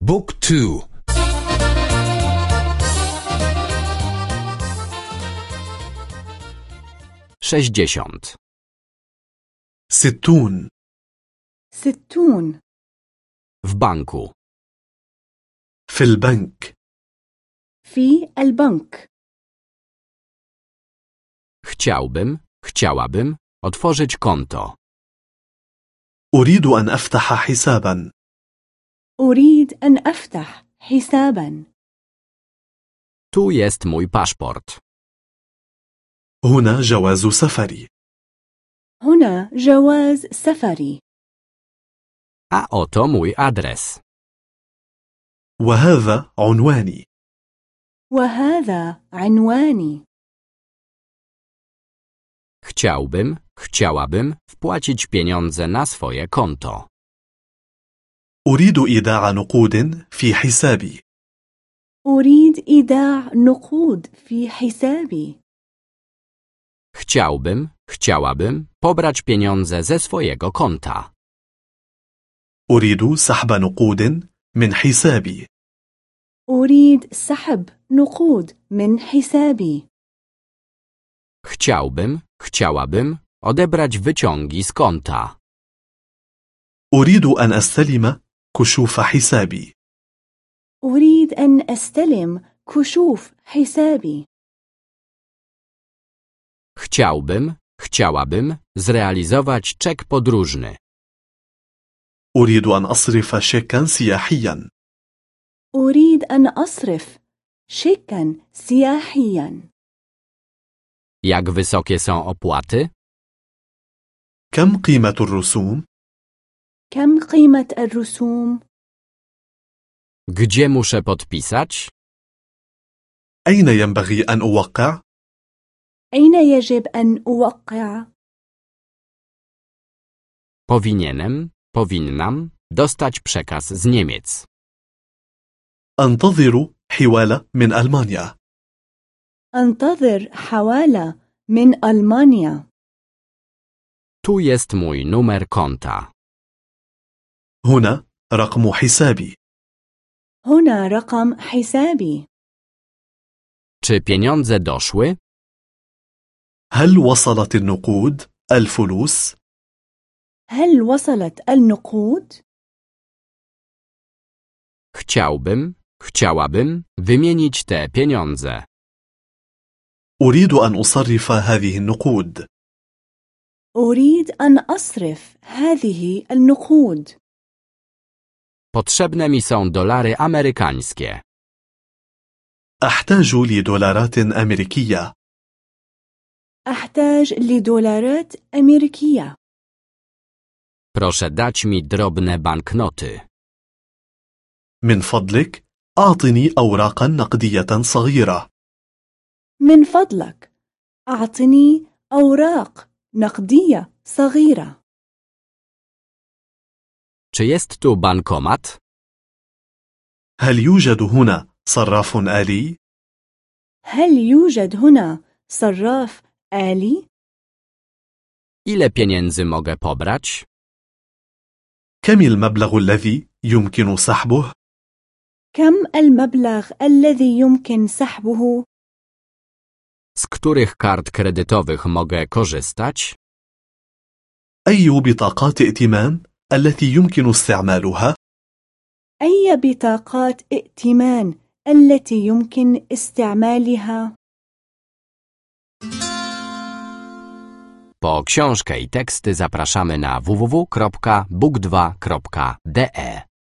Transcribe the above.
بوك تو sześćdziesiąt, ستون ستون w banku, في البنك في البنك chciałbym, chciałabym otworzyć konto. أريد أن أفتح حسابا أريد أن أفتح حسابا Tu jest mój paszport. هنا جواز سفري هنا جواز سفري A oto mój adres. وهذا عنواني وهذا عنواني Chciałbym, chciałabym wpłacić pieniądze na swoje konto. أريد إيداع نقود في حسابي أريد إيداع نقود في حسابي Chciałbym, chciałabym pobrać pieniądze ze swojego konta. أريد سحب نقود من حسابي أريد سحب نقود من حسابي Chciałbym, chciałabym odebrać wyciągi z konta. أريد أن أستلم كشوف حسابي أريد أن أستلم كشوف حسابي Chciałbym, chciałabym zrealizować czek podróżny. أريد أن أصرف شيكا سياحيا أريد أن أصرف شيكا سياحيا Jak wysokie są opłaty? كم قيمة الرسوم؟ كم قيمة الرسوم؟ Gdzie muszę podpisać? أين ينبغي أن أوقع؟ أين يجب أن أوقع؟ Powinienem, powinnam dostać przekaz z Niemiec. أنتظر حوالة من ألمانيا أنتظر حوالة من ألمانيا Tu jest mój numer konta. هنا رقم حسابي هنا رقم حسابي Czy pieniądze doszły? هل وصلت النقود الفلوس؟ هل وصلت النقود؟ Chciałbym, chciałabym wymienić te pieniądze. أريد أن أصرف هذه النقود أريد أن أصرف هذه النقود Potrzebne mi są dolary amerykańskie. أحتاج لدولارات أمريكية أحتاج لدولارات أمريكية Proszę dać mi drobne banknoty. من فضلك أعطني أوراقا نقدية صغيرة من فضلك أعطني أوراق نقدية صغيرة Czy jest tu bankomat? هل يوجد هنا صراف آلي؟ هل يوجد هنا صراف آلي؟ Ile pieniędzy mogę pobrać? كم المبلغ الذي يمكن سحبه؟ كم المبلغ الذي يمكن سحبه؟ Z których kart kredytowych mogę korzystać? أي بطاقات ائتمان التي يمكن استعمالها؟ أي بطاقات ائتمان التي يمكن استعمالها؟ Po książkę i teksty zapraszamy na www.book2.de.